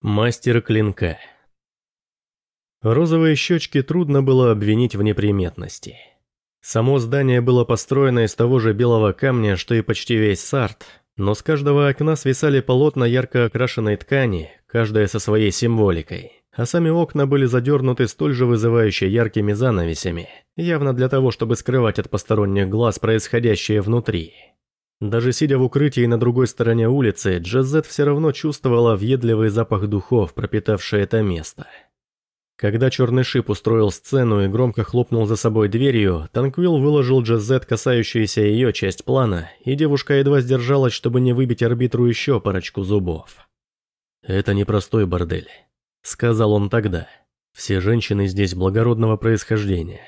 Мастер клинка. Розовые щечки трудно было обвинить в неприметности. Само здание было построено из того же белого камня, что и почти весь сарт, но с каждого окна свисали полотна ярко окрашенной ткани, каждая со своей символикой, а сами окна были задернуты столь же вызывающе яркими занавесями, явно для того, чтобы скрывать от посторонних глаз происходящее внутри. Даже сидя в укрытии на другой стороне улицы, Джазет все равно чувствовала въедливый запах духов, пропитавший это место. Когда черный шип устроил сцену и громко хлопнул за собой дверью, Танквилл выложил Джазет касающуюся ее часть плана, и девушка едва сдержалась, чтобы не выбить арбитру еще парочку зубов. «Это непростой бордель», — сказал он тогда. «Все женщины здесь благородного происхождения.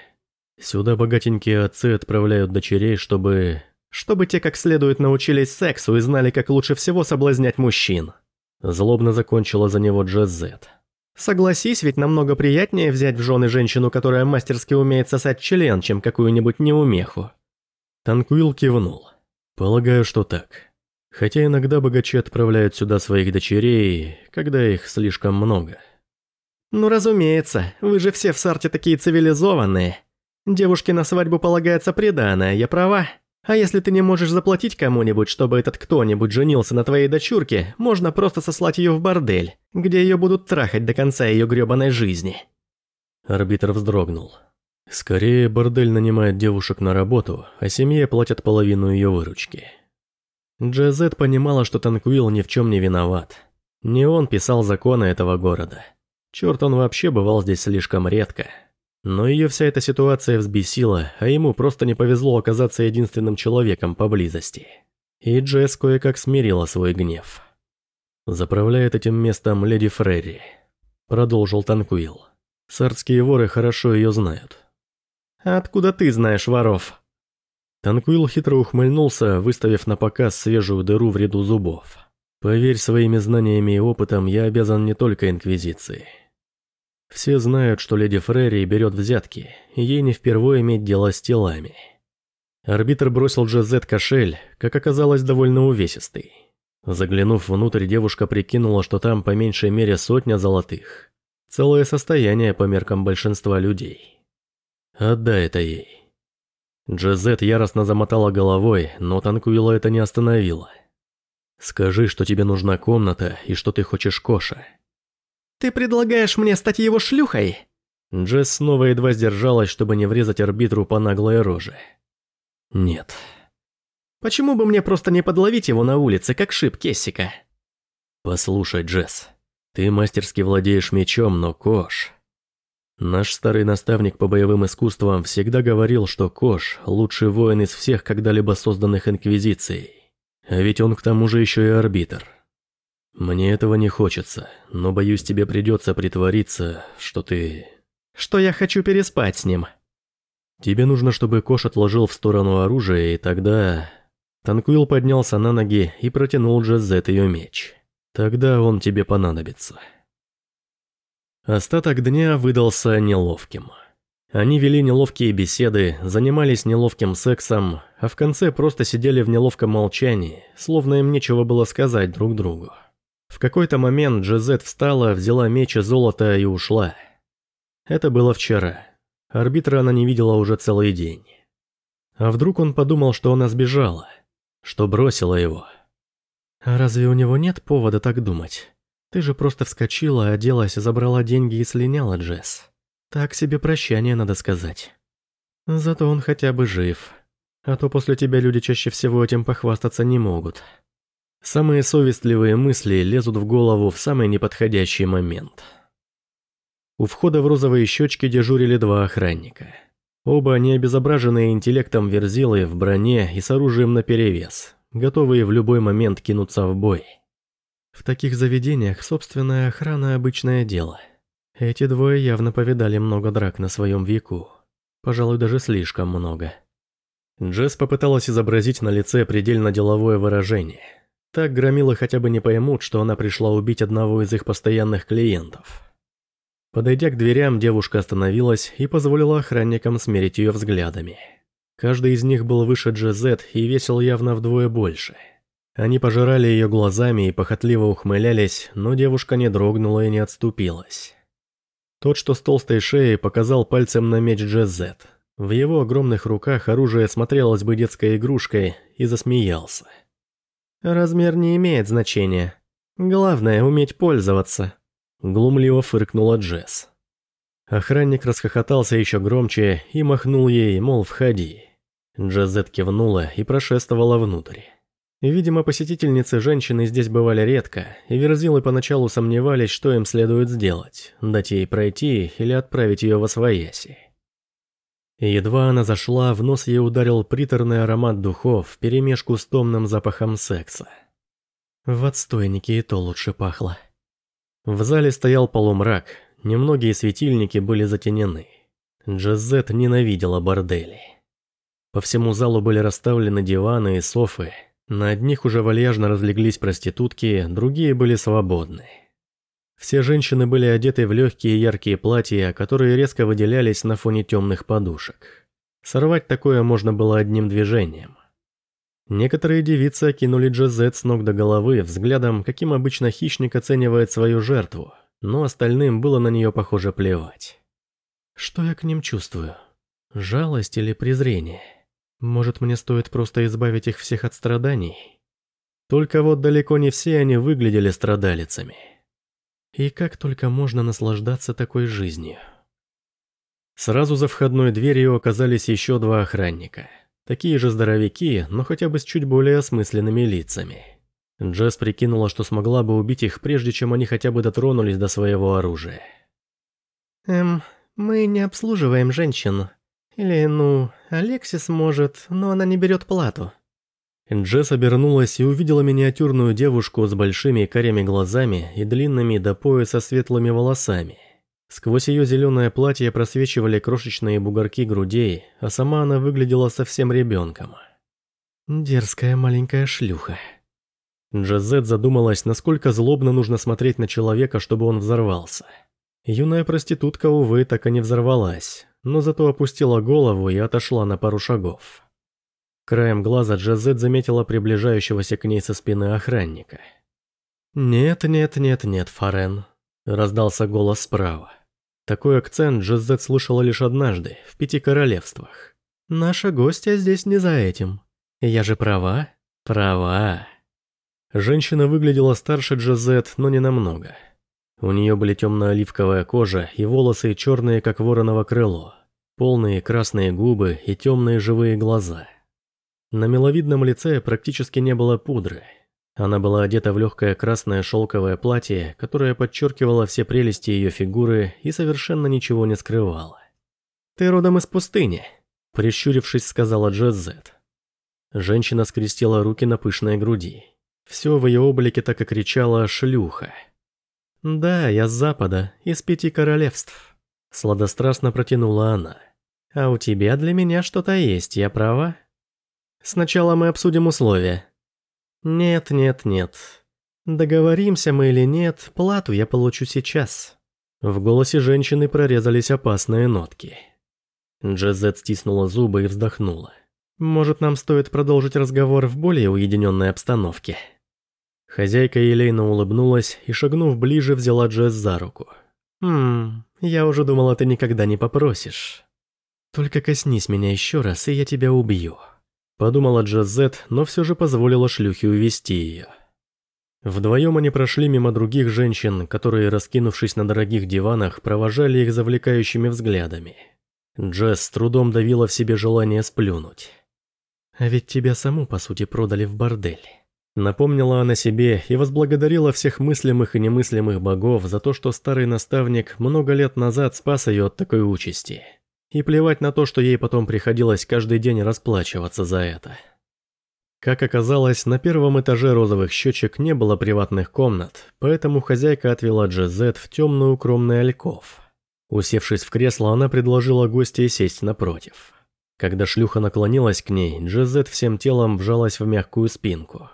Сюда богатенькие отцы отправляют дочерей, чтобы чтобы те как следует научились сексу и знали, как лучше всего соблазнять мужчин. Злобно закончила за него Джезет. Согласись, ведь намного приятнее взять в жены женщину, которая мастерски умеет сосать член, чем какую-нибудь неумеху. Танкуил кивнул. Полагаю, что так. Хотя иногда богачи отправляют сюда своих дочерей, когда их слишком много. Ну разумеется, вы же все в Сарте такие цивилизованные. Девушке на свадьбу полагается преданное, я права? А если ты не можешь заплатить кому-нибудь, чтобы этот кто-нибудь женился на твоей дочурке, можно просто сослать ее в бордель, где ее будут трахать до конца ее гребаной жизни». Арбитр вздрогнул. Скорее, бордель нанимает девушек на работу, а семье платят половину ее выручки. Джезет понимала, что Танкуил ни в чем не виноват. Не он писал законы этого города. Черт, он вообще бывал здесь слишком редко. Но ее вся эта ситуация взбесила, а ему просто не повезло оказаться единственным человеком поблизости. И Джесс кое-как смирила свой гнев. «Заправляет этим местом леди Фрерри», — продолжил Танкуил. «Сардские воры хорошо ее знают». «Откуда ты знаешь воров?» Танкуил хитро ухмыльнулся, выставив на показ свежую дыру в ряду зубов. «Поверь, своими знаниями и опытом я обязан не только Инквизиции». Все знают, что леди Фрери берет взятки, ей не впервые иметь дело с телами. Арбитр бросил Джазет кошель, как оказалось, довольно увесистый. Заглянув внутрь, девушка прикинула, что там по меньшей мере сотня золотых. Целое состояние по меркам большинства людей. Отдай это ей. Джазет яростно замотала головой, но Танкуила это не остановило. «Скажи, что тебе нужна комната и что ты хочешь Коша. «Ты предлагаешь мне стать его шлюхой?» Джесс снова едва сдержалась, чтобы не врезать арбитру по наглой роже. «Нет». «Почему бы мне просто не подловить его на улице, как шип Кессика?» «Послушай, Джесс, ты мастерски владеешь мечом, но Кош...» Наш старый наставник по боевым искусствам всегда говорил, что Кош – лучший воин из всех когда-либо созданных Инквизицией. А ведь он к тому же еще и арбитр. «Мне этого не хочется, но боюсь, тебе придется притвориться, что ты...» «Что я хочу переспать с ним». «Тебе нужно, чтобы Кош отложил в сторону оружие, и тогда...» Танкуил поднялся на ноги и протянул Джезет ее меч. «Тогда он тебе понадобится». Остаток дня выдался неловким. Они вели неловкие беседы, занимались неловким сексом, а в конце просто сидели в неловком молчании, словно им нечего было сказать друг другу. В какой-то момент Джезет встала, взяла меч и золото и ушла. Это было вчера. Арбитра она не видела уже целый день. А вдруг он подумал, что она сбежала, что бросила его. А разве у него нет повода так думать? Ты же просто вскочила, оделась, забрала деньги и слиняла, Джесс. Так себе прощание, надо сказать. Зато он хотя бы жив. А то после тебя люди чаще всего этим похвастаться не могут. Самые совестливые мысли лезут в голову в самый неподходящий момент. У входа в розовые щечки дежурили два охранника. Оба они обезображенные интеллектом верзилы в броне и с оружием наперевес, готовые в любой момент кинуться в бой. В таких заведениях собственная охрана – обычное дело. Эти двое явно повидали много драк на своем веку. Пожалуй, даже слишком много. Джесс попыталась изобразить на лице предельно деловое выражение – так громилы хотя бы не поймут, что она пришла убить одного из их постоянных клиентов. Подойдя к дверям, девушка остановилась и позволила охранникам смерить ее взглядами. Каждый из них был выше Джезет и весил явно вдвое больше. Они пожирали ее глазами и похотливо ухмылялись, но девушка не дрогнула и не отступилась. Тот, что с толстой шеей, показал пальцем на меч Джезет. В его огромных руках оружие смотрелось бы детской игрушкой и засмеялся. «Размер не имеет значения. Главное – уметь пользоваться», – глумливо фыркнула Джесс. Охранник расхохотался еще громче и махнул ей, мол, входи. Джезет кивнула и прошествовала внутрь. Видимо, посетительницы женщины здесь бывали редко, и верзилы поначалу сомневались, что им следует сделать – дать ей пройти или отправить ее во свояси. Едва она зашла, в нос ей ударил приторный аромат духов вперемешку с томным запахом секса. В отстойнике и то лучше пахло. В зале стоял полумрак, немногие светильники были затенены. Джазет ненавидела бордели. По всему залу были расставлены диваны и софы – на одних уже вальяжно разлеглись проститутки, другие были свободны. Все женщины были одеты в легкие яркие платья, которые резко выделялись на фоне темных подушек. Сорвать такое можно было одним движением. Некоторые девицы окинули Джозет с ног до головы взглядом, каким обычно хищник оценивает свою жертву, но остальным было на нее похоже плевать. Что я к ним чувствую? Жалость или презрение? Может, мне стоит просто избавить их всех от страданий? Только вот далеко не все они выглядели страдалицами. И как только можно наслаждаться такой жизнью? Сразу за входной дверью оказались еще два охранника. Такие же здоровяки, но хотя бы с чуть более осмысленными лицами. Джесс прикинула, что смогла бы убить их, прежде чем они хотя бы дотронулись до своего оружия. «Эм, мы не обслуживаем женщин», или, ну, Алексис может, но она не берет плату». Джесс обернулась и увидела миниатюрную девушку с большими карими глазами и длинными до пояса светлыми волосами. Сквозь ее зеленое платье просвечивали крошечные бугорки грудей, а сама она выглядела совсем ребенком. Дерзкая маленькая шлюха. Джазет задумалась, насколько злобно нужно смотреть на человека, чтобы он взорвался. Юная проститутка, увы, так и не взорвалась, но зато опустила голову и отошла на пару шагов. Краем глаза Джазет заметила приближающегося к ней со спины охранника. «Нет, нет, нет, нет, Фарен», – раздался голос справа. Такой акцент Джазет слышала лишь однажды, в Пяти Королевствах. «Наша гостья здесь не за этим. Я же права? Права». Женщина выглядела старше Джазет, но не намного – у нее были темно-оливковая кожа и волосы черные, как вороново крыло, полные красные губы и темные живые глаза. На миловидном лице практически не было пудры. Она была одета в легкое красное шелковое платье, которое подчеркивало все прелести ее фигуры и совершенно ничего не скрывало. «Ты родом из пустыни», – прищурившись, сказала Джезет. Женщина скрестила руки на пышной груди. Все в ее облике так и кричало «шлюха». «Да, я с запада, из пяти королевств», — сладострастно протянула она. «А у тебя для меня что-то есть, я права?» «Сначала мы обсудим условия». «Нет, нет, нет. Договоримся мы или нет, плату я получу сейчас». В голосе женщины прорезались опасные нотки. Джезет стиснула зубы и вздохнула. «Может, нам стоит продолжить разговор в более уединенной обстановке?» Хозяйка Елейна улыбнулась и, шагнув ближе, взяла Джесс за руку. «Хм, я уже думала, ты никогда не попросишь. Только коснись меня еще раз, и я тебя убью». Подумала Джазет, но все же позволила шлюхе увести ее. Вдвоем они прошли мимо других женщин, которые, раскинувшись на дорогих диванах, провожали их завлекающими взглядами. Джесс с трудом давила в себе желание сплюнуть. «А ведь тебя саму, по сути, продали в бордель». Напомнила она себе и возблагодарила всех мыслимых и немыслимых богов за то, что старый наставник много лет назад спас ее от такой участи. И плевать на то, что ей потом приходилось каждый день расплачиваться за это. Как оказалось, на первом этаже розовых щечек не было приватных комнат, поэтому хозяйка отвела Джезет в темный укромный альков. Усевшись в кресло, она предложила гостей сесть напротив. Когда шлюха наклонилась к ней, Джезет всем телом вжалась в мягкую спинку.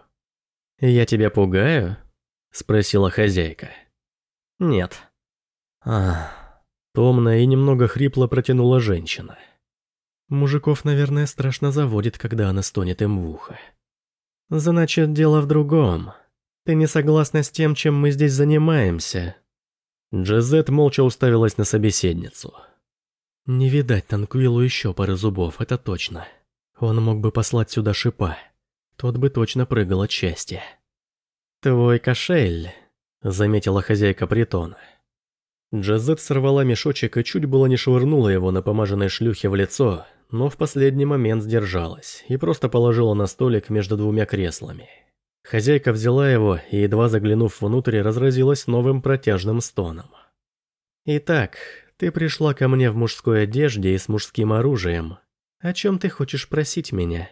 «Я тебя пугаю?» – спросила хозяйка. «Нет». Ах, томно и немного хрипло протянула женщина. Мужиков, наверное, страшно заводит, когда она стонет им в ухо. Значит, дело в другом. Ты не согласна с тем, чем мы здесь занимаемся?» Джезет молча уставилась на собеседницу. «Не видать Танквилу еще пары зубов, это точно. Он мог бы послать сюда шипа. Тот бы точно прыгал от счастья». «Твой кошель», — заметила хозяйка притона. Джазет сорвала мешочек и чуть было не швырнула его на помаженной шлюхе в лицо, но в последний момент сдержалась и просто положила на столик между двумя креслами. Хозяйка взяла его и, едва заглянув внутрь, разразилась новым протяжным стоном. «Итак, ты пришла ко мне в мужской одежде и с мужским оружием. О чем ты хочешь просить меня?»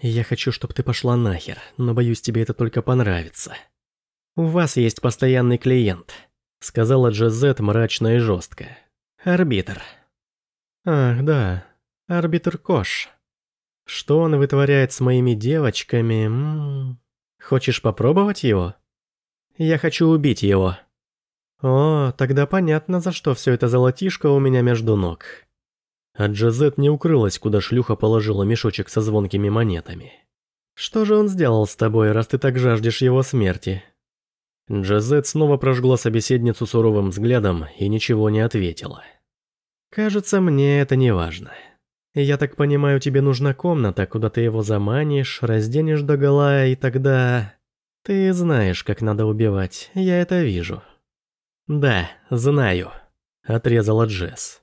«Я хочу, чтобы ты пошла нахер, но боюсь, тебе это только понравится». «У вас есть постоянный клиент», — сказала Джезет мрачно и жестко. «Арбитр». «Ах, да, арбитр Кош. Что он вытворяет с моими девочками? М -м -м. Хочешь попробовать его?» «Я хочу убить его». «О, тогда понятно, за что все это золотишко у меня между ног». А Джазет не укрылась, куда шлюха положила мешочек со звонкими монетами. «Что же он сделал с тобой, раз ты так жаждешь его смерти?» Джазет снова прожгла собеседницу суровым взглядом и ничего не ответила. «Кажется, мне это не важно. Я так понимаю, тебе нужна комната, куда ты его заманишь, разденешь догола, и тогда... Ты знаешь, как надо убивать, я это вижу». «Да, знаю», — отрезала Джесс.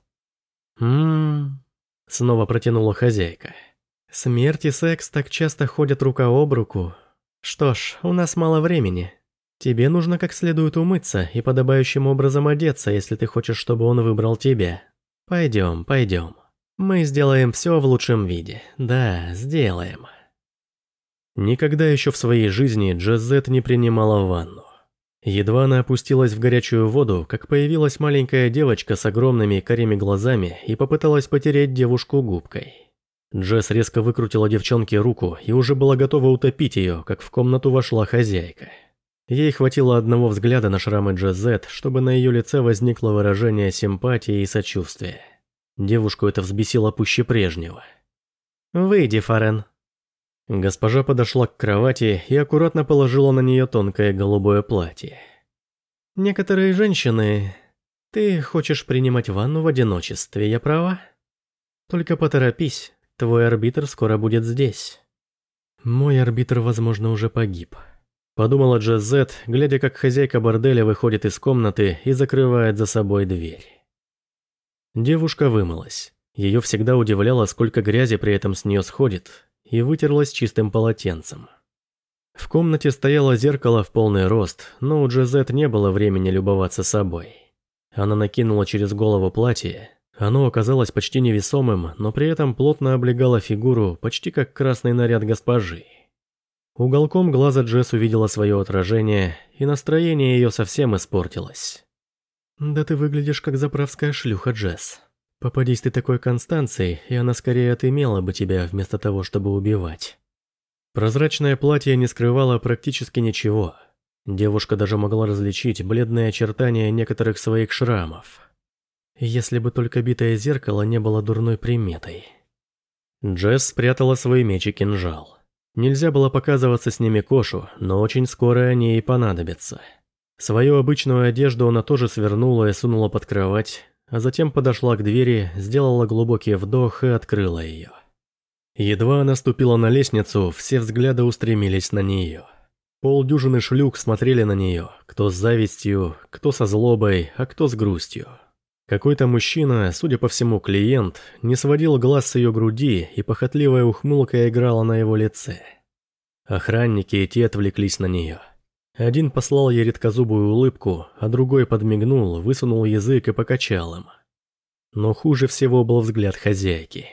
«Ммм...» — снова протянула хозяйка. «Смерть и секс так часто ходят рука об руку. Что ж, у нас мало времени. Тебе нужно как следует умыться и подобающим образом одеться, если ты хочешь, чтобы он выбрал тебя. Пойдем, пойдем. Мы сделаем все в лучшем виде. Да, сделаем». Никогда еще в своей жизни Джазет не принимала ванну. Едва она опустилась в горячую воду, как появилась маленькая девочка с огромными карими глазами и попыталась потереть девушку губкой. Джесс резко выкрутила девчонке руку и уже была готова утопить ее, как в комнату вошла хозяйка. Ей хватило одного взгляда на шрамы Джазет, чтобы на ее лице возникло выражение симпатии и сочувствия. Девушку это взбесило пуще прежнего. «Выйди, Фарен», Госпожа подошла к кровати и аккуратно положила на нее тонкое голубое платье. «Некоторые женщины... Ты хочешь принимать ванну в одиночестве, я права? Только поторопись, твой арбитр скоро будет здесь». «Мой арбитр, возможно, уже погиб», — подумала Джазет, глядя, как хозяйка борделя выходит из комнаты и закрывает за собой дверь. Девушка вымылась. Ее всегда удивляло, сколько грязи при этом с нее сходит, и вытерлась чистым полотенцем. В комнате стояло зеркало в полный рост, но у Джезет не было времени любоваться собой. Она накинула через голову платье. Оно оказалось почти невесомым, но при этом плотно облегало фигуру, почти как красный наряд госпожи. Уголком глаза Джесс увидела свое отражение, и настроение ее совсем испортилось. «Да ты выглядишь как заправская шлюха, Джесс», Попадись ты такой Констанцией, и она скорее отымела бы тебя, вместо того, чтобы убивать. Прозрачное платье не скрывало практически ничего. Девушка даже могла различить бледные очертания некоторых своих шрамов. Если бы только битое зеркало не было дурной приметой. Джесс спрятала свой меч и кинжал. Нельзя было показываться с ними Кошу, но очень скоро они ей понадобятся. Свою обычную одежду она тоже свернула и сунула под кровать, а затем подошла к двери, сделала глубокий вдох и открыла ее. Едва она ступила на лестницу, все взгляды устремились на нее. Полдюжины шлюк смотрели на нее, кто с завистью, кто со злобой, а кто с грустью. Какой-то мужчина, судя по всему клиент, не сводил глаз с ее груди, и похотливая ухмылка играла на его лице. Охранники и те отвлеклись на нее. Один послал ей редкозубую улыбку, а другой подмигнул, высунул язык и покачал им. Но хуже всего был взгляд хозяйки.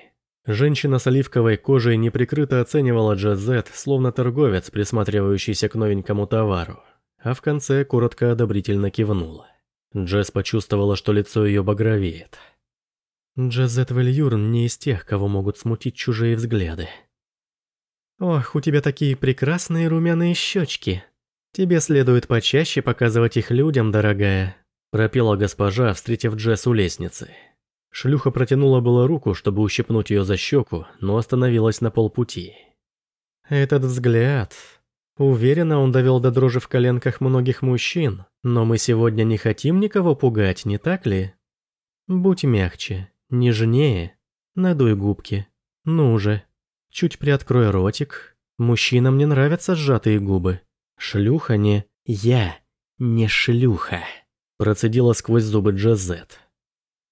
Женщина с оливковой кожей неприкрыто оценивала Джазет, словно торговец, присматривающийся к новенькому товару, а в конце коротко одобрительно кивнула. Джесс почувствовала, что лицо ее багровеет. Джазет Вильюрн не из тех, кого могут смутить чужие взгляды. «Ох, у тебя такие прекрасные румяные щечки!» «Тебе следует почаще показывать их людям, дорогая», – пропела госпожа, встретив Джесс у лестницы. Шлюха протянула было руку, чтобы ущипнуть ее за щеку, но остановилась на полпути. Этот взгляд... Уверена, он довел до дрожи в коленках многих мужчин, но мы сегодня не хотим никого пугать, не так ли? Будь мягче, нежнее, надуй губки. Ну же, чуть приоткрой ротик. Мужчинам не нравятся сжатые губы. Шлюха не... Я не шлюха. Процедила сквозь зубы Джазет.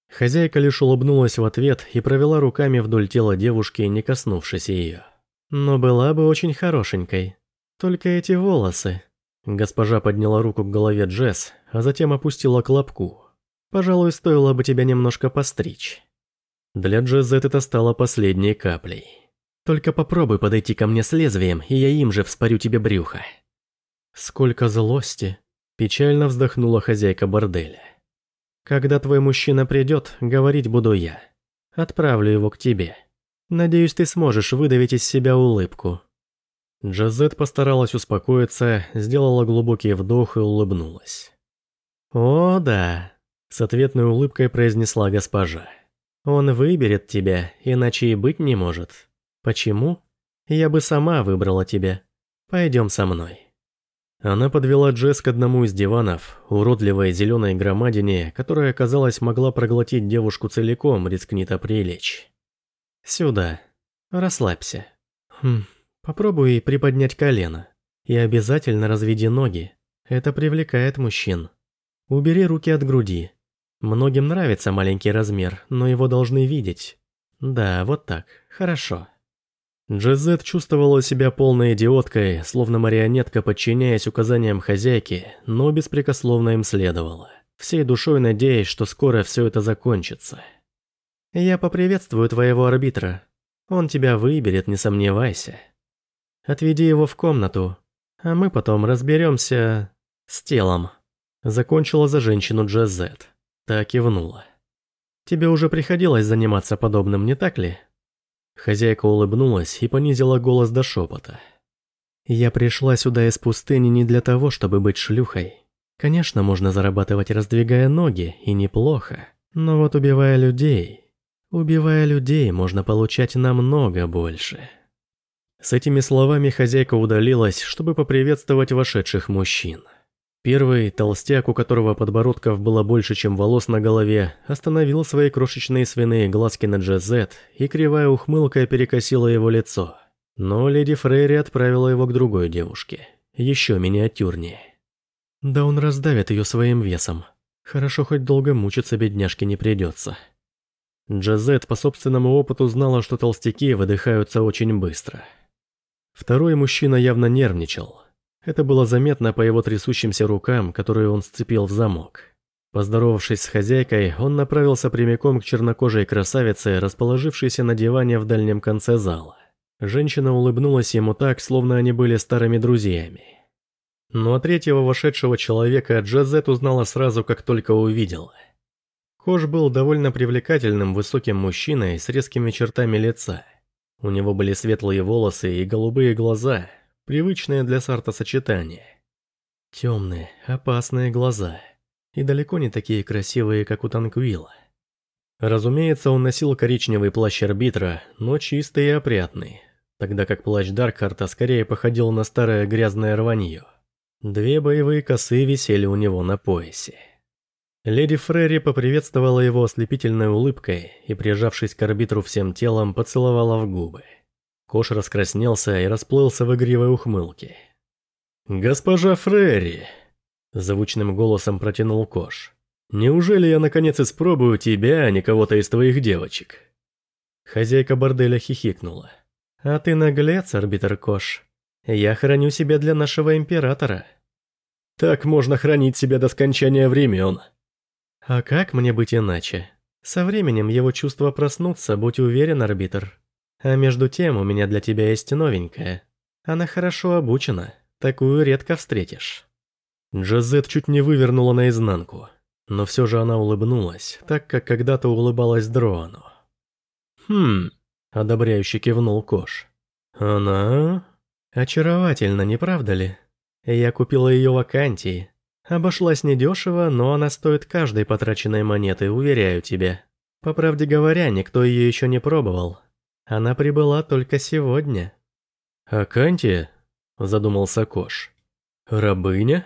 Хозяйка лишь улыбнулась в ответ и провела руками вдоль тела девушки, не коснувшись ее. Но была бы очень хорошенькой. Только эти волосы. Госпожа подняла руку к голове Джесс, а затем опустила к лобку. Пожалуй, стоило бы тебя немножко постричь. Для Джезет это стало последней каплей. Только попробуй подойти ко мне с лезвием, и я им же вспорю тебе брюхо. Сколько злости. Печально вздохнула хозяйка борделя. Когда твой мужчина придет, говорить буду я. Отправлю его к тебе. Надеюсь, ты сможешь выдавить из себя улыбку». Джазет постаралась успокоиться, сделала глубокий вдох и улыбнулась. «О, да», — с ответной улыбкой произнесла госпожа. «Он выберет тебя, иначе и быть не может. Почему? Я бы сама выбрала тебя. Пойдем со мной». Она подвела Джесс к одному из диванов, уродливой зеленой громадине, которая, казалось, могла проглотить девушку целиком, рискнет прилечь. «Сюда. Расслабься. Хм, попробуй приподнять колено. И обязательно разведи ноги. Это привлекает мужчин. Убери руки от груди. Многим нравится маленький размер, но его должны видеть. Да, вот так. Хорошо. Джезет чувствовала себя полной идиоткой, словно марионетка, подчиняясь указаниям хозяйки, но беспрекословно им следовала, всей душой надеясь, что скоро все это закончится. «Я поприветствую твоего арбитра. Он тебя выберет, не сомневайся. Отведи его в комнату, а мы потом разберемся с телом». Закончила за женщину Джезет. Так кивнула. «Тебе уже приходилось заниматься подобным, не так ли?» Хозяйка улыбнулась и понизила голос до шепота. «Я пришла сюда из пустыни не для того, чтобы быть шлюхой. Конечно, можно зарабатывать, раздвигая ноги, и неплохо. Но вот убивая людей... Убивая людей, можно получать намного больше». С этими словами хозяйка удалилась, чтобы поприветствовать вошедших мужчин. Первый, толстяк, у которого подбородков было больше, чем волос на голове, остановил свои крошечные свиные глазки на Джезет, и кривая ухмылка перекосила его лицо. Но леди Фрейри отправила его к другой девушке, еще миниатюрнее. Да он раздавит ее своим весом. Хорошо, хоть долго мучиться бедняжке не придется. Джазет по собственному опыту знала, что толстяки выдыхаются очень быстро. Второй мужчина явно нервничал, это было заметно по его трясущимся рукам, которые он сцепил в замок. Поздоровавшись с хозяйкой, он направился прямиком к чернокожей красавице, расположившейся на диване в дальнем конце зала. Женщина улыбнулась ему так, словно они были старыми друзьями. Но третьего вошедшего человека Джазет узнала сразу, как только увидела. Кош был довольно привлекательным высоким мужчиной с резкими чертами лица. У него были светлые волосы и голубые глаза – Привычное для Сарта сочетание. Темные, опасные глаза. И далеко не такие красивые, как у Танквила. Разумеется, он носил коричневый плащ арбитра, но чистый и опрятный, тогда как плащ Даркхарта скорее походил на старое грязное рванье. Две боевые косы висели у него на поясе. Леди Фрери поприветствовала его ослепительной улыбкой и, прижавшись к арбитру всем телом, поцеловала в губы. Кош раскраснелся и расплылся в игривой ухмылке. «Госпожа Фрери!» – звучным голосом протянул Кош. «Неужели я наконец испробую тебя, а не кого-то из твоих девочек?» Хозяйка борделя хихикнула. «А ты наглец, арбитр Кош. Я храню себя для нашего императора». «Так можно хранить себя до скончания времен». «А как мне быть иначе? Со временем его чувства проснутся, будь уверен, арбитр». А между тем у меня для тебя есть новенькая. Она хорошо обучена, такую редко встретишь». Джазет чуть не вывернула наизнанку, но все же она улыбнулась, так как когда-то улыбалась Дроану. «Хм», — одобряюще кивнул Кош. «Она...» «Очаровательно, не правда ли? Я купила ее в Акантии. Обошлась недешево, но она стоит каждой потраченной монеты, уверяю тебе. По правде говоря, никто ее еще не пробовал, она прибыла только сегодня. «Аканти?» – задумался Кош. «Рабыня?»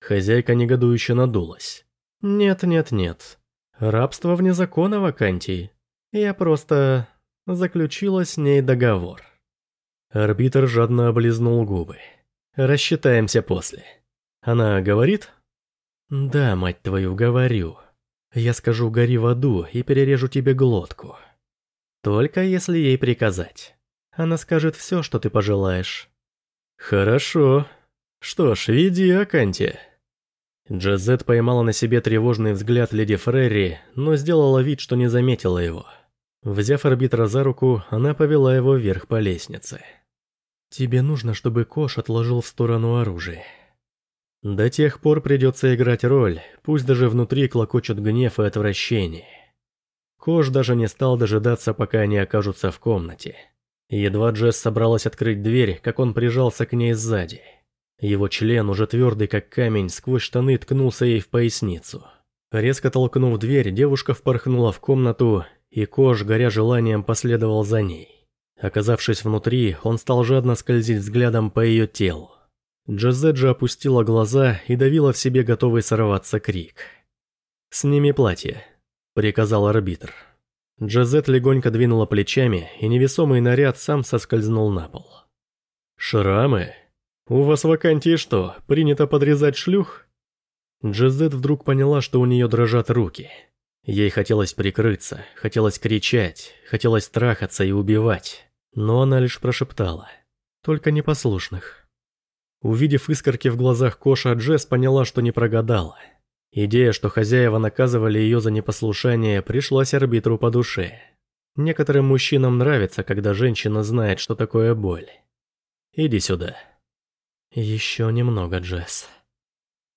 Хозяйка негодующе надулась. «Нет, нет, нет. Рабство вне закона в Акантии. Я просто заключила с ней договор». Арбитр жадно облизнул губы. «Рассчитаемся после». Она говорит? «Да, мать твою, говорю. Я скажу «гори в аду» и перережу тебе глотку». Только если ей приказать. Она скажет все, что ты пожелаешь. Хорошо. Что ж, веди, Аканти. Джазет поймала на себе тревожный взгляд леди Фрерри, но сделала вид, что не заметила его. Взяв арбитра за руку, она повела его вверх по лестнице. «Тебе нужно, чтобы Кош отложил в сторону оружие». До тех пор придется играть роль, пусть даже внутри клокочут гнев и отвращение. Кош даже не стал дожидаться, пока они окажутся в комнате. Едва Джесс собралась открыть дверь, как он прижался к ней сзади. Его член, уже твердый как камень, сквозь штаны ткнулся ей в поясницу. Резко толкнув дверь, девушка впорхнула в комнату, и Кош, горя желанием, последовал за ней. Оказавшись внутри, он стал жадно скользить взглядом по ее телу. Джазет же опустила глаза и давила в себе готовый сорваться крик. «Сними платье», – приказал арбитр. Джазет легонько двинула плечами, и невесомый наряд сам соскользнул на пол. «Шрамы? У вас в что, принято подрезать шлюх?» Джазет вдруг поняла, что у нее дрожат руки. Ей хотелось прикрыться, хотелось кричать, хотелось трахаться и убивать. Но она лишь прошептала. «Только непослушных». Увидев искорки в глазах Коша, Джесс поняла, что не прогадала. Идея, что хозяева наказывали ее за непослушание, пришлась арбитру по душе. Некоторым мужчинам нравится, когда женщина знает, что такое боль. Иди сюда. Еще немного, Джесс.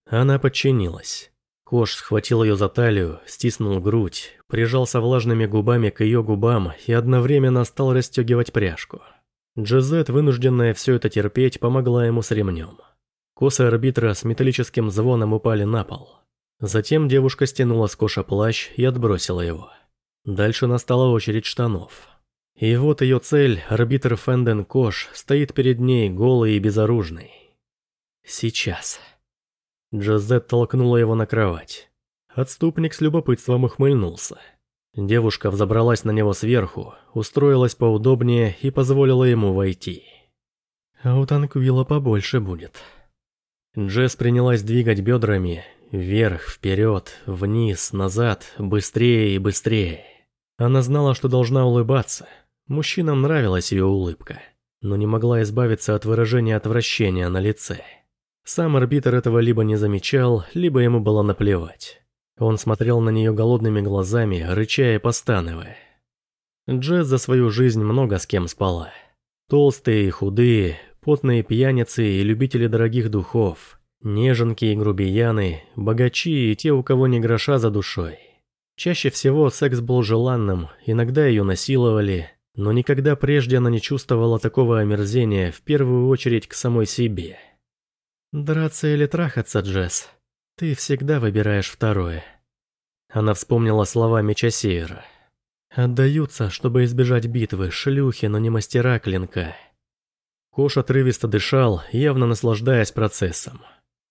Она подчинилась. Кош схватил ее за талию, стиснул грудь, прижался влажными губами к ее губам и одновременно стал расстегивать пряжку. Джезет, вынужденная все это терпеть, помогла ему с ремнем. Косы арбитра с металлическим звоном упали на пол. Затем девушка стянула с Коша плащ и отбросила его. Дальше настала очередь штанов. И вот ее цель, арбитр Фенден Кош, стоит перед ней голый и безоружный. Сейчас. Джазет толкнула его на кровать. Отступник с любопытством ухмыльнулся. Девушка взобралась на него сверху, устроилась поудобнее и позволила ему войти. А у Танквилла побольше будет. Джесс принялась двигать бедрами, Вверх, вперед, вниз, назад, быстрее и быстрее. Она знала, что должна улыбаться. Мужчинам нравилась ее улыбка, но не могла избавиться от выражения отвращения на лице. Сам арбитр этого либо не замечал, либо ему было наплевать. Он смотрел на нее голодными глазами, рыча и постановая. Джесс за свою жизнь много с кем спала. Толстые и худые, потные пьяницы и любители дорогих духов – Неженки и грубияны, богачи и те, у кого не гроша за душой. Чаще всего секс был желанным, иногда ее насиловали, но никогда прежде она не чувствовала такого омерзения, в первую очередь к самой себе. «Драться или трахаться, Джесс? Ты всегда выбираешь второе». Она вспомнила слова меча Севера. «Отдаются, чтобы избежать битвы, шлюхи, но не мастера клинка». Кош отрывисто дышал, явно наслаждаясь процессом.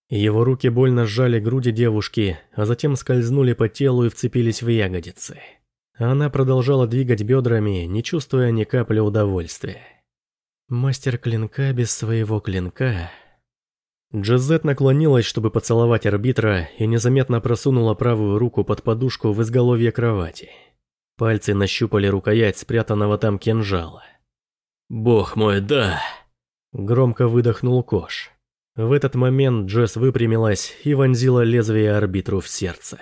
Его руки больно сжали груди девушки, а затем скользнули по телу и вцепились в ягодицы. Она продолжала двигать бедрами, не чувствуя ни капли удовольствия. Мастер клинка без своего клинка. Джазет наклонилась, чтобы поцеловать арбитра, и незаметно просунула правую руку под подушку в изголовье кровати. Пальцы нащупали рукоять спрятанного там кинжала. «Бог мой, да!» Громко выдохнул Кош. В этот момент Джесс выпрямилась и вонзила лезвие арбитру в сердце.